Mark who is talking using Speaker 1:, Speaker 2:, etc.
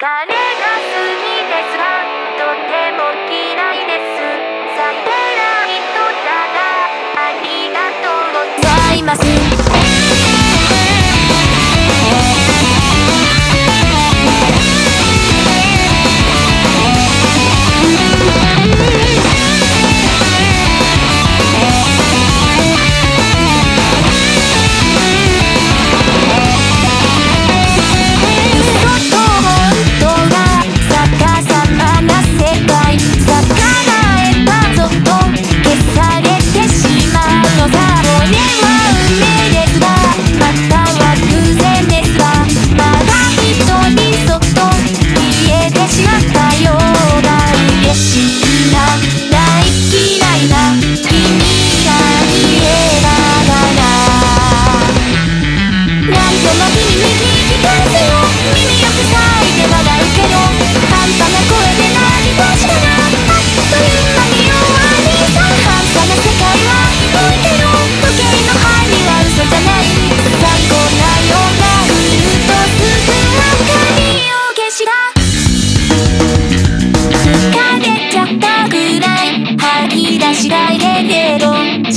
Speaker 1: 彼が好きですがとても嫌いです出ちゃったぐらい。吐き出したいけど